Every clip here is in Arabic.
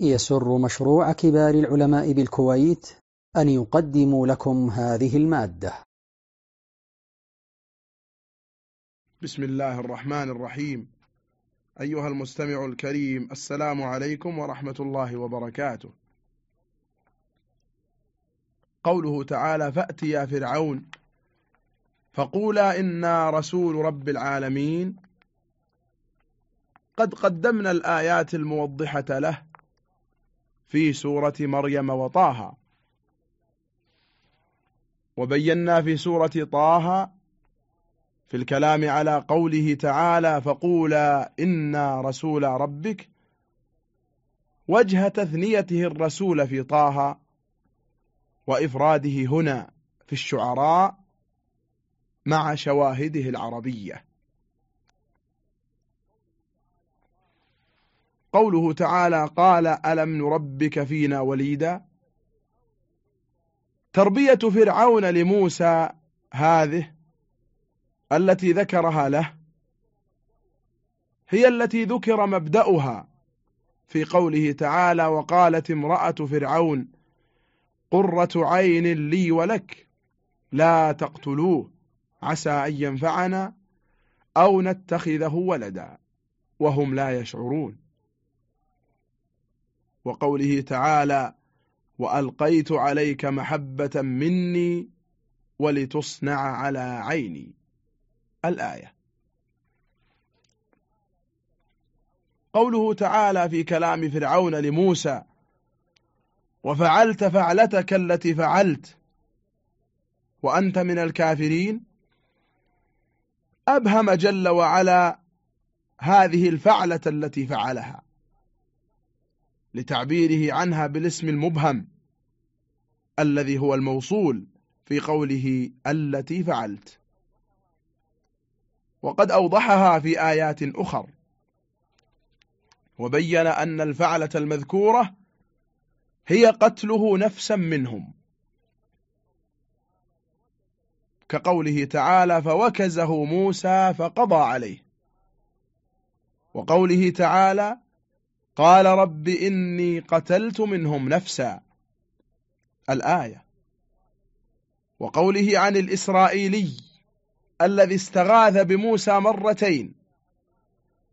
يسر مشروع كبار العلماء بالكويت أن يقدم لكم هذه المادة. بسم الله الرحمن الرحيم. أيها المستمع الكريم السلام عليكم ورحمة الله وبركاته. قوله تعالى فأتيا فرعون فقولا إنا رسول رب العالمين قد قدمنا الآيات الموضحة له في سورة مريم وطه. وبينا في سورة طه في الكلام على قوله تعالى فقولا إنا رسول ربك. وجه تثنيته الرسول في طه وإفراده هنا في الشعراء مع شواهده العربية. قوله تعالى قال ألم نربك فينا وليدا؟ تربية فرعون لموسى هذه التي ذكرها له هي التي ذكر مبدأها في قوله تعالى وقالت امرأة فرعون قرة عين لي ولك لا تقتلوه عسى أن ينفعنا أو نتخذه ولدا وهم لا يشعرون. وقوله تعالى وألقيت عليك محبة مني ولتصنع على عيني الآية. قوله تعالى في كلام فرعون لموسى وفعلت فعلتك التي فعلت وأنت من الكافرين أبهم جل وعلا هذه الفعلة التي فعلها. لتعبيره عنها بالاسم المبهم الذي هو الموصول في قوله التي فعلت. وقد أوضحها في آيات أخر. وبين أن الفعلة المذكورة هي قتله نفسا منهم. كقوله تعالى فوكزه موسى فقضى عليه وقوله تعالى قال رب إني قتلت منهم نفسا. الآية. وقوله عن الإسرائيلي الذي استغاث بموسى مرتين.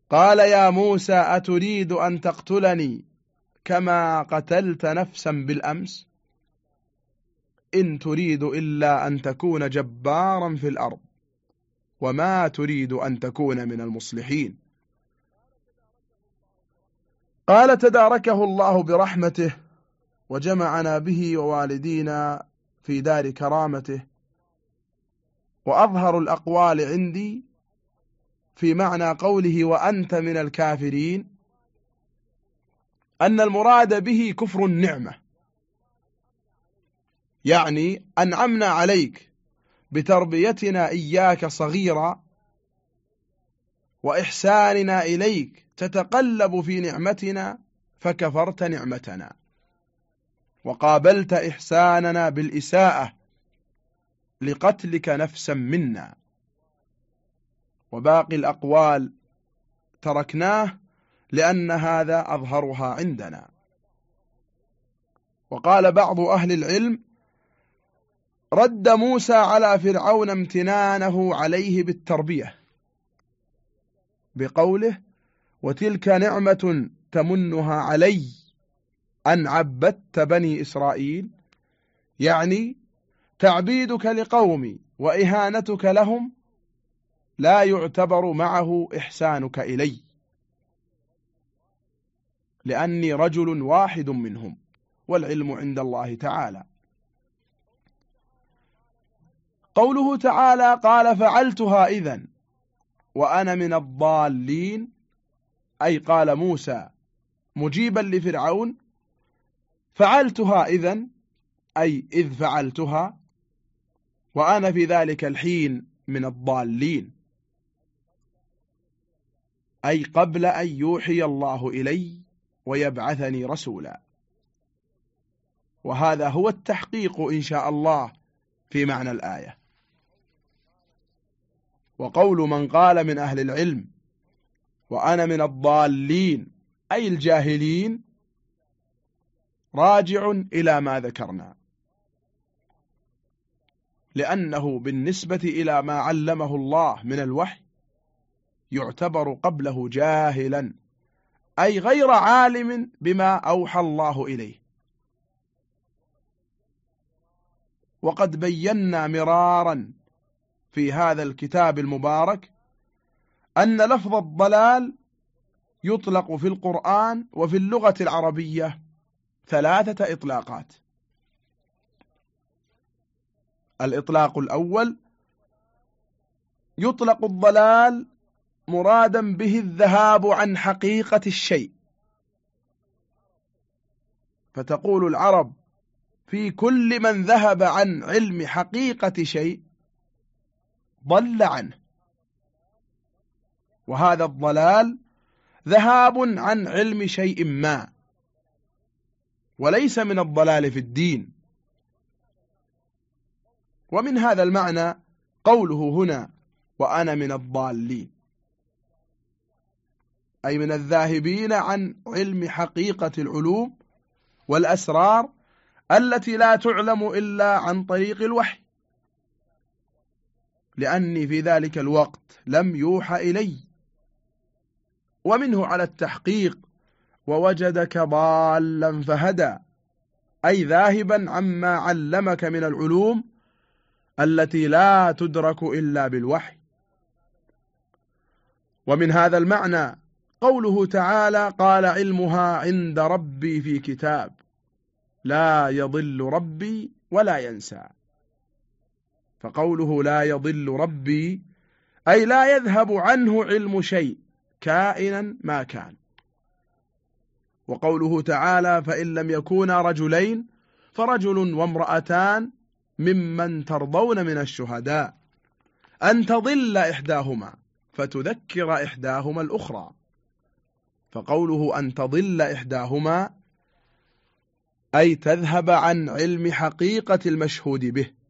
قال يا موسى أتريد أن تقتلني كما قتلت نفسا بالأمس؟ إن تريد إلا أن تكون جبارا في الأرض. وما تريد أن تكون من المصلحين. قال تداركه الله برحمته وجمعنا به ووالدينا في دار كرامته وأظهر الأقوال عندي في معنى قوله وأنت من الكافرين أن المراد به كفر النعمة. يعني أنعمنا عليك بتربيتنا إياك صغيرا وإحساننا إليك تتقلب في نعمتنا فكفرت نعمتنا. وقابلت إحساننا بالإساءة لقتلك نفسا منا. وباقي الأقوال تركناه لأن هذا أظهرها عندنا. وقال بعض أهل العلم رد موسى على فرعون امتنانه عليه بالتربية. بقوله وتلك نعمة تمنها علي أن عبدت بني إسرائيل يعني تعبيدك لقومي وإهانتك لهم لا يعتبر معه إحسانك إلي لأني رجل واحد منهم والعلم عند الله تعالى. قوله تعالى قال فعلتها إذن وأنا من الضالين. أي قال موسى مجيبا لفرعون. فعلتها إذن. أي إذ فعلتها. وأنا في ذلك الحين من الضالين. أي قبل أن يوحي الله إلي ويبعثني رسولا. وهذا هو التحقيق إن شاء الله في معنى الآية. وقول من قال من أهل العلم وأنا من الضالين أي الجاهلين راجع إلى ما ذكرنا. لأنه بالنسبة إلى ما علمه الله من الوحي يعتبر قبله جاهلا أي غير عالم بما أوحى الله إليه. وقد بينا مرارا في هذا الكتاب المبارك أن لفظ الضلال يطلق في القرآن وفي اللغة العربية ثلاثة إطلاقات. الإطلاق الأول يطلق الضلال مرادا به الذهاب عن حقيقة الشيء. فتقول العرب في كل من ذهب عن علم حقيقة شيء ضل عنه. وهذا الضلال ذهاب عن علم شيء ما. وليس من الضلال في الدين. ومن هذا المعنى قوله هنا وأنا من الضالين. أي من الذاهبين عن علم حقيقة العلوم والأسرار التي لا تعلم إلا عن طريق الوحي. لأني في ذلك الوقت لم يوحى إلي. ومنه على التحقيق ووجدك ضالا فهدى أي ذاهبا عما علمك من العلوم التي لا تدرك إلا بالوحي. ومن هذا المعنى قوله تعالى قال علمها عند ربي في كتاب لا يضل ربي ولا ينسى. فقوله لا يضل ربي أي لا يذهب عنه علم شيء كائنا ما كان. وقوله تعالى فإن لم يكونا رجلين فرجل وامرأتان ممن ترضون من الشهداء. أن تضل إحداهما فتذكر إحداهما الأخرى. فقوله أن تضل إحداهما أي تذهب عن علم حقيقة المشهود به.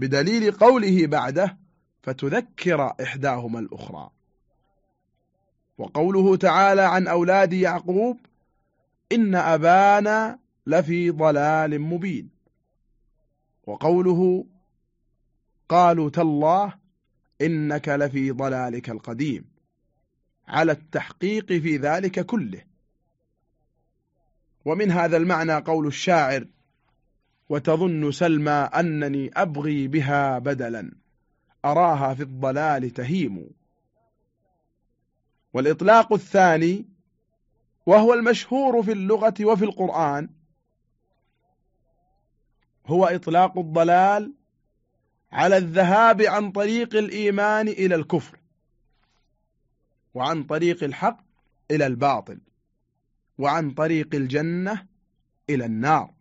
بدليل قوله بعده فتذكر إحداهما الأخرى. وقوله تعالى عن أولاد يعقوب إن أبانا لفي ضلال مبين. وقوله قالوا تالله إنك لفي ضلالك القديم. على التحقيق في ذلك كله. ومن هذا المعنى قول الشاعر وتظن سلمى أنني أبغي بها بدلا. أراها في الضلال تهيم. والإطلاق الثاني وهو المشهور في اللغة وفي القرآن هو إطلاق الضلال على الذهاب عن طريق الإيمان إلى الكفر وعن طريق الحق إلى الباطل وعن طريق الجنة إلى النار.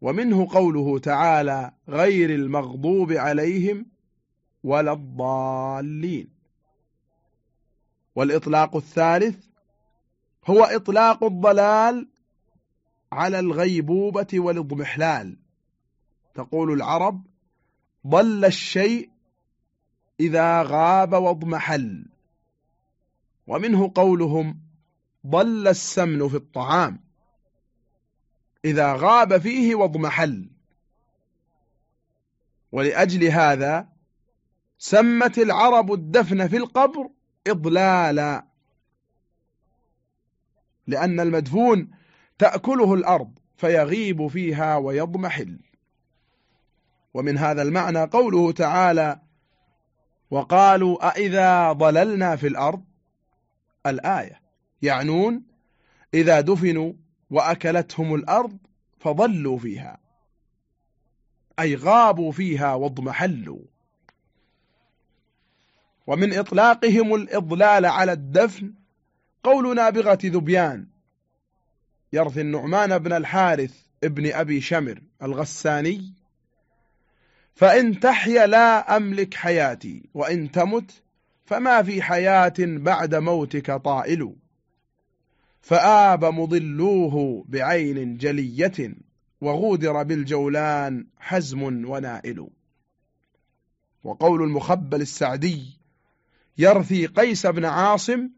ومنه قوله تعالى غير المغضوب عليهم ولا الضالين. والإطلاق الثالث هو إطلاق الضلال على الغيبوبة والاضمحلال. تقول العرب ضل الشيء إذا غاب واضمحل. ومنه قولهم ضل السمن في الطعام. إذا غاب فيه واضمحل ولأجل هذا سمت العرب الدفن في القبر إضلالا لأن المدفون تأكله الأرض فيغيب فيها ويضمحل ومن هذا المعنى قوله تعالى وقالوا أئذا ضللنا في الأرض؟ الآية. يعنون إذا دفنوا وأكلتهم الأرض فضلوا فيها أي غابوا فيها واضمحلوا. ومن إطلاقهم الإضلال على الدفن قول نابغة ذبيان. يرثي النعمان بن الحارث ابن أبي شمر الغساني فإن تحيا لا أملك حياتي وإن تمت فما في حياة بعد موتك طائل. فآب مضلوه بعين جلية وغودر بالجولان حزم ونائل. وقول المخبل السعدي يرثي قيس بن عاصم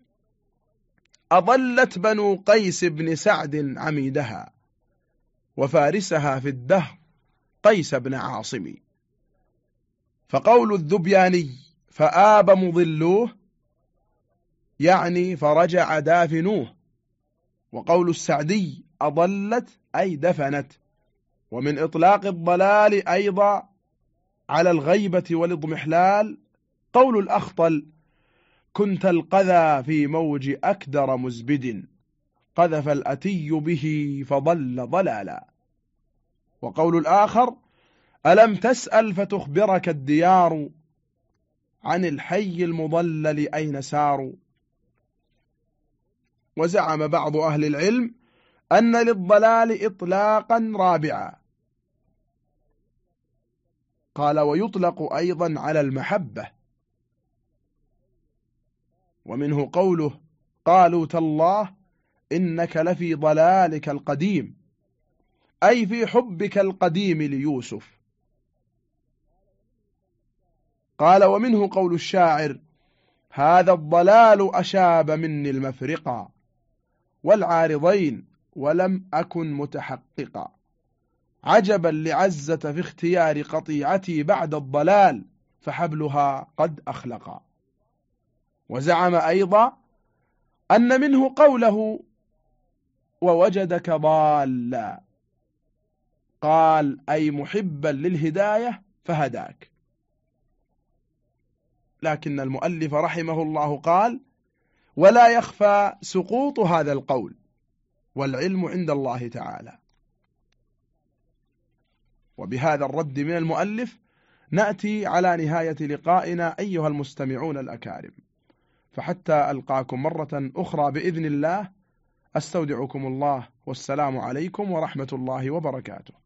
أضلت بنو قيس بن سعد عميدها وفارسها في الدهر قيس بن عاصم. فقول الذبياني فآب مضلوه يعني فرجع دافنوه. وقول السعدي أضلت أي دفنت. ومن إطلاق الضلال أيضا على الغيبة والاضمحلال قول الأخطل كنت القذى في موج أكدر مزبد قذف الأتي به فضل ضلالا. وقول الآخر ألم تسأل فتخبرك الديار عن الحي المضلل أين ساروا؟ وزعم بعض أهل العلم أن للضلال إطلاقا رابعا. قال ويطلق أيضا على المحبة. ومنه قوله قالوا تالله إنك لفي ضلالك القديم أي في حبك القديم ليوسف. قال ومنه قول الشاعر هذا الضلال أشاب مني المفرقا والعارضين ولم أكن متحققا. عجبا لعزة في اختيار قطيعتي بعد الضلال فحبلها قد أخلقا. وزعم أيضا أن منه قوله ووجدك ضالا قال أي محبا للهداية فهداك لكن المؤلف رحمه الله قال ولا يخفى سقوط هذا القول والعلم عند الله تعالى. وبهذا الرد من المؤلف نأتي على نهاية لقائنا أيها المستمعون الأكارم. فحتى ألقاكم مرة أخرى بإذن الله أستودعكم الله والسلام عليكم ورحمة الله وبركاته.